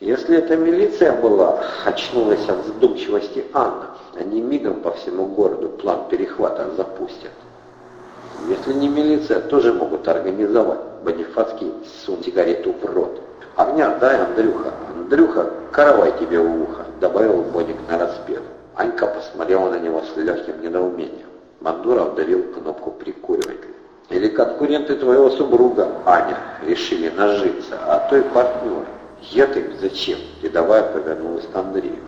Если это милиция была, очнулась от задумчивости Анна, они мигом по всему городу план перехвата запустят. Если не милиция, тоже могут организовать. Бонифацкий сунул сигарету в рот. «Огня дай, Андрюха! Андрюха, каравай тебе в ухо!» Добавил Боник на распев. Анька посмотрела на него с легким недоумением. Мандуров давил кнопку прикуривателя. «Или конкуренты твоего супруга, Аня, решили нажиться, а то и партнер. Я-то им зачем?» Рядовая повернулась к Андрею.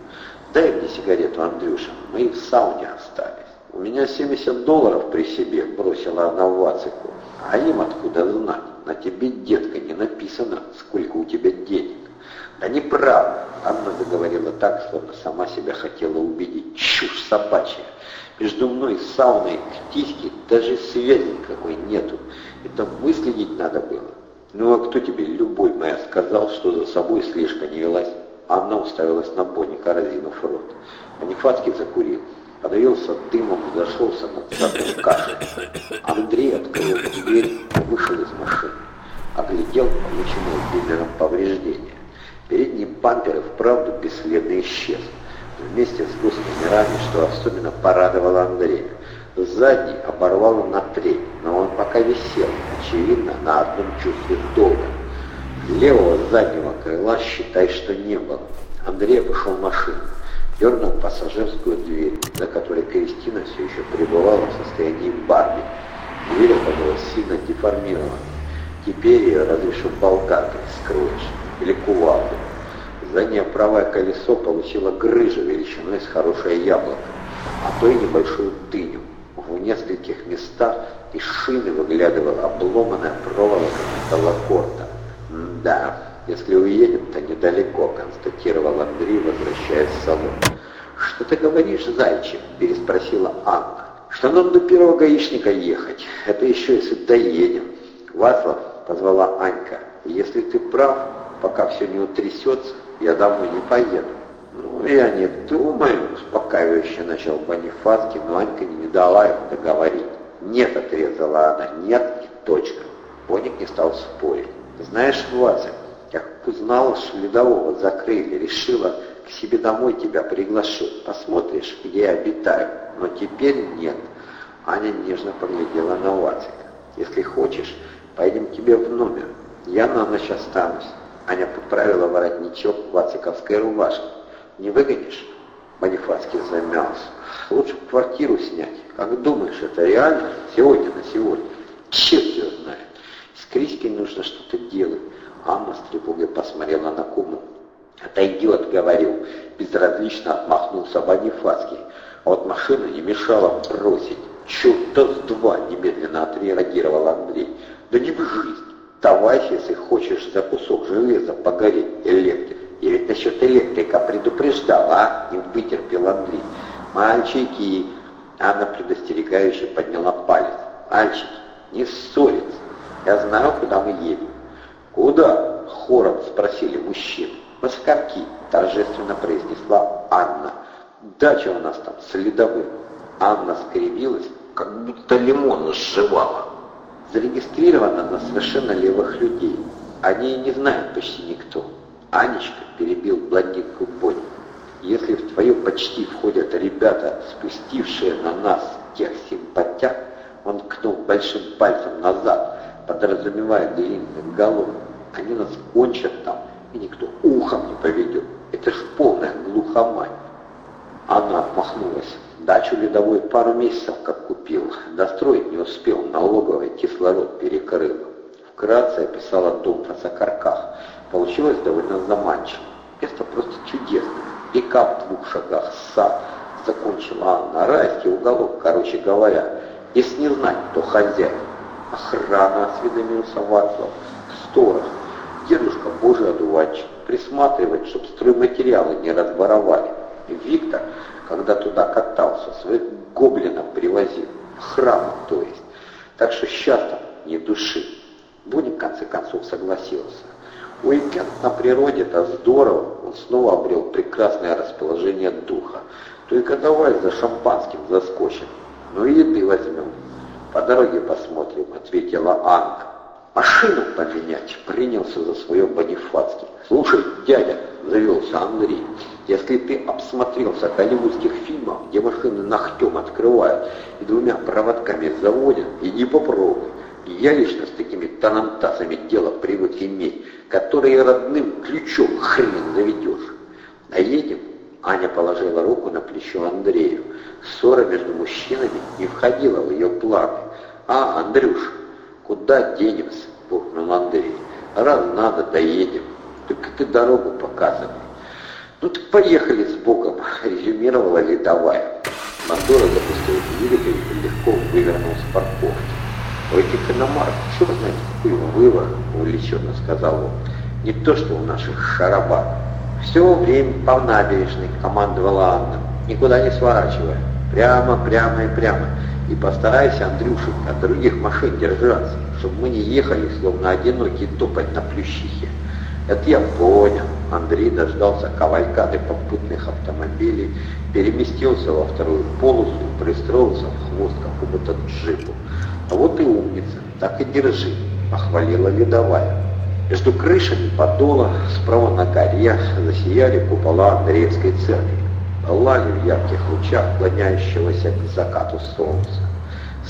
«Дай мне сигарету, Андрюша, мы в сауне остались». «У меня 70 долларов при себе», — бросила она в Вацику. «А им откуда знать? На тебе, детка, не написано, сколько у тебя денег». «Да неправда!» — Анна заговорила так, словно сама себя хотела убедить. «Чушь собачья! Между мной и сауной к тиське даже связи никакой нету. Это выследить надо было. Ну а кто тебе, любой моя, сказал, что за собой слежка не велась?» Анна уставилась на Бонника, разинув рот. Бонифацкий закурил подавился дымом зашелся над задом кашей. Андрей открыл дверь и вышел из машины. Оглядел полученное дилером повреждения. Передний бампер и вправду бесследно исчез. Вместе с госномерами, что особенно порадовало Андрея. Задний оборвало на треть, но он пока висел, очевидно, на одном чувстве долга. Левого заднего крыла, считай, что не было. Андрей обошел машину дернул пассажирскую дверь, за которой Кристина все еще пребывала в состоянии Барби. Дверь оказалась сильно деформирована. Теперь ее разве болгаркой скроешь или кувалдой. Заднее правое колесо получило грыжу величиной с хорошее яблоко, а то и небольшую дыню. Нескольких местах из шины выглядывала обломанная проволока металлокорта. Да, если уедем, то недалеко, констатировал Андрей, возвращаясь в салон. Что ты говоришь, зайчик? переспросила Анна. Что нам до первого гаишника ехать? Это еще если доедем. Васлав, позвала Анька, если ты прав, пока все не утрясется, я домой не поеду. «Ну, я не думаю», — успокаивающе начал Бонифацкий, но Анька не дала ему договорить. «Нет», — отрезала она, — «нет и точка». Боник не стал спорить. «Знаешь, Вася, как узнала, что ледового закрыли, решила к себе домой тебя приглашу. Посмотришь, где я обитаю. Но теперь нет. Аня нежно поглядела на Вацика. Если хочешь, поедем к тебе в номер. Я на ночь останусь. Аня поправила воротничок вациковской рубашки. Не выгонишь? Бонифацкий замялся. Лучше квартиру снять. Как думаешь, это реально? Сегодня на сегодня. Черт его знает. С Криськой нужно что-то делать. Анна с тревогой посмотрела на куму. «Отойдет», — говорю. Безразлично отмахнулся Бонифацкий. А вот машина не мешала бросить. «Черта с два!» — немедленно отреагировал Андрей. «Да не в жизнь! Давай, если хочешь за кусок железа погореть, электрик!» «Я ведь насчет электрика предупреждал, а?» — не вытерпел Андрей. «Мальчики!» — Анна предостерегающе подняла палец. «Мальчики, не ссориться! Я знаю, куда мы едем. «Куда?» — хором спросили мужчины. «В Оскарки», — торжественно произнесла Анна. «Дача у нас там следовым». Анна скривилась, как будто лимон сживала. Зарегистрирована на совершенно левых людей. Они не знают почти никто. Анечка перебил блондинку Бонни. Если в твое почти входят ребята, спустившие на нас тех симпатяг, он кнул большим пальцем назад, подразумевая длинных голов, они нас кончат там, и никто ухом не поведет. Это ж полная глухомань. Она отмахнулась. Дачу ледовой пару месяцев как купил. Достроить не успел, налоговый кислород перекрыл. Вкратце описала дом на Закарках. Получилось довольно заманчиво. Место просто чудесное. Река в двух шагах, сад. Закончила Анна. Райский уголок, короче говоря. Если не знать, кто хозяин. Охрана, осведомился Вацлав. Сторож. Дедушка божий одуванчик, присматривает, чтобы стройматериалы не разворовали. Виктор, когда туда катался, своих гоблинов привозил, храм, то есть. Так что сейчас там не души. Буник в конце концов согласился. Уикенд на природе это здорово, он снова обрел прекрасное расположение духа. Только давай за шампанским заскочим. Ну и еды возьмем. По дороге посмотрим, ответила Анка. Машину поменять принялся за свое Бонифацкий. Слушай, дядя, завелся Андрей. Если ты обсмотрелся голливудских фильмов, где машины ногтем открывают и двумя проводками заводят, иди попробуй. Я лично с такими тарантасами дело привык иметь, которые родным ключом хрен заведешь. А? Аня положила руку на плечо Андрею. Ссора между мужчинами не входила в ее планы. «А, Андрюш, куда денемся?» — буркнул Андрей. «Раз надо, доедем. Только ты дорогу показывай». «Ну так поехали с Богом», — резюмировала ледовая. Мандора запустил двигатель и легко вывернул с парковки. У этих иномарок черт знает какой выбор, увлеченно сказал он. Не то, что у наших шарабан. Все время по набережной командовала Анна, никуда не сворачивая. Прямо, прямо и прямо. И постарайся, Андрюшек, от других машин держаться, чтобы мы не ехали, словно одинокий топать на плющихе. Это я понял. Андрей дождался кавалькады попутных автомобилей, переместился во вторую полосу и пристроился в хвост какому-то джипу. Вот и умница, так и держи, похвалила ледовая. Между крышами подола справа на горе засияли купола Андреевской церкви, лали в ярких лучах клоняющегося к закату солнца.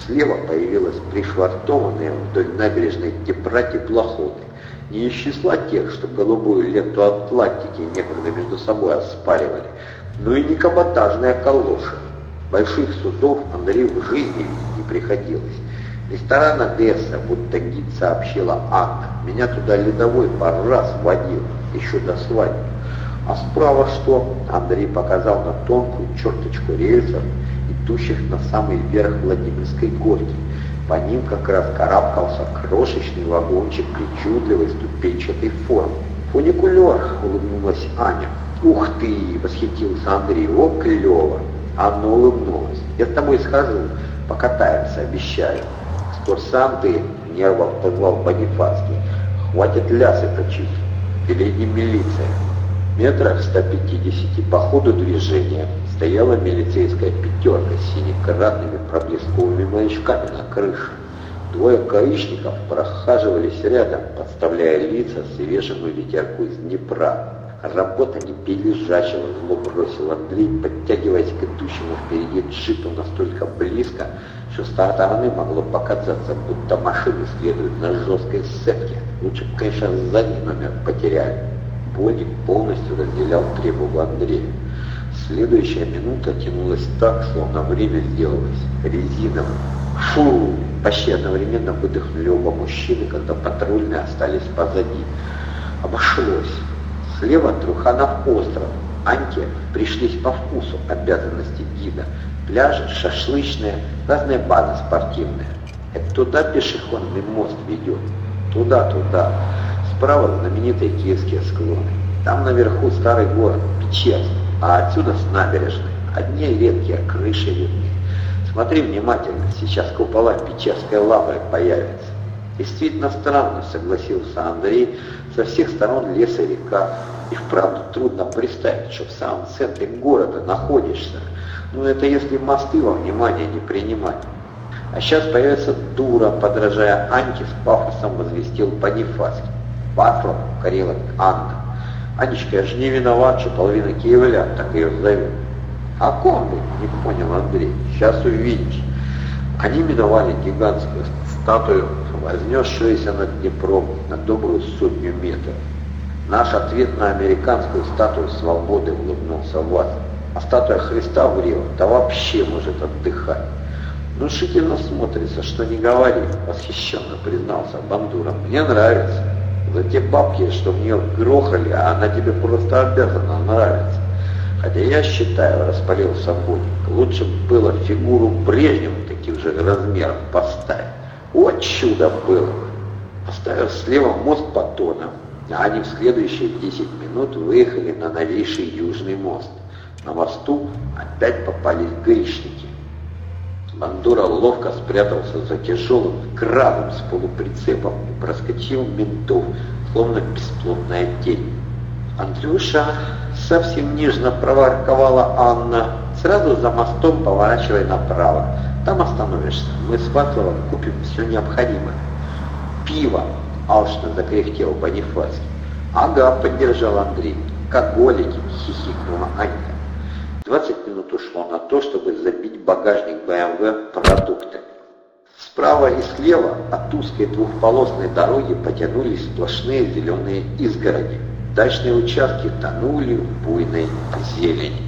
Слева появилась пришвартованная вдоль набережной Днепра теплоходы, не из числа тех, что голубую ленту Атлантики некогда между собой оспаривали, но и не каботажная калоша. Больших судов Андрею в жизни не приходилось. Ресторан Одесса, будто гид сообщила Анна. Меня туда ледовой пару раз водил, еще до свадьбы. А справа что? Андрей показал на тонкую черточку рельсов, идущих на самый верх Владимирской горки. По ним как раз карабкался крошечный вагончик причудливой ступенчатой формы. «Фуникулер!» — улыбнулась Аня. «Ух ты!» — восхитился Андрей. «О, клево!» Анна улыбнулась. «Я с тобой схожу, покатаемся, обещаю». «Курсанты!» — нервом позвал Бонифацкий. «Хватит лясы точить. Впереди милиция». Метрах 150 по ходу движения стояла милицейская пятерка с синекратными проблесковыми маячками на крыше. Двое гаишников прохаживались рядом, подставляя лица свежему ветерку из Днепра. Работа не лежачего, зло бросил Андрей, подтягиваясь к идущему впереди джипу настолько близко, что с могло показаться, будто машины следуют на жесткой сцепке. Лучше бы, конечно, задний номер потеряли. Боник полностью разделял требования Андрея. Следующая минута тянулась так, словно время сделалось резиновым. Фу! Почти одновременно выдохнули оба мужчины, когда патрульные остались позади. Обошлось. Слева Труханов остров. Аньке пришлись по вкусу обязанности гида. Пляжи, шашлычные, разные базы спортивные. Это туда пешеходный мост ведет. Туда-туда. Справа знаменитые киевские склоны. Там наверху старый город, Печерск, а отсюда с набережной. Одни редкие крыши видны. Смотри внимательно, сейчас купола Печерской лавры появятся. Действительно странно, согласился Андрей. Со всех сторон лес и река. И вправду трудно представить, что в самом центре города находишься. Ну это если мосты во внимание не принимать. А сейчас появится дура, подражая Аньке с пафосом возвестил Панифаский. Пафос, корила Анна. Анечка, я же не виноват, что половина киевлян так ее зовет. А ком вы? Не понял Андрей. Сейчас увидишь. Они миновали гигантскую статую, вознесшуюся над Днепром на добрую сотню метров. Наш ответ на американскую статую свободы улыбнулся Ват. А статуя Христа в Рио, да вообще может отдыхать. Внушительно смотрится, что не говори, восхищенно признался Бандура. Мне нравится. За те бабки, что в нее грохали, а она тебе просто обязана нравиться. Хотя я считаю, распалился Боник, лучше было фигуру Брежнева таких же размеров поставить. Вот чудо было. Поставив слева мост Патона, а они в следующие 10 минут выехали на новейший Южный мост. На мосту опять попались гаишники. Бандура ловко спрятался за тяжелым краном с полуприцепом и проскочил ментов, словно бесплотная тень. «Андрюша!» — совсем нежно проворковала Анна. «Сразу за мостом поворачивай направо. Там остановишься. Мы с Ватловым купим все необходимое». «Пиво!» — алчно закряхтел Бонифацкий. «Ага», — поддержал Андрей. как голики, хихикнула Анька. 20 минут ушло на то, чтобы забить багажник БМВ продуктами. Справа и слева от узкой двухполосной дороги потянулись сплошные зеленые изгороди. Дачные участки тонули в буйной зелени.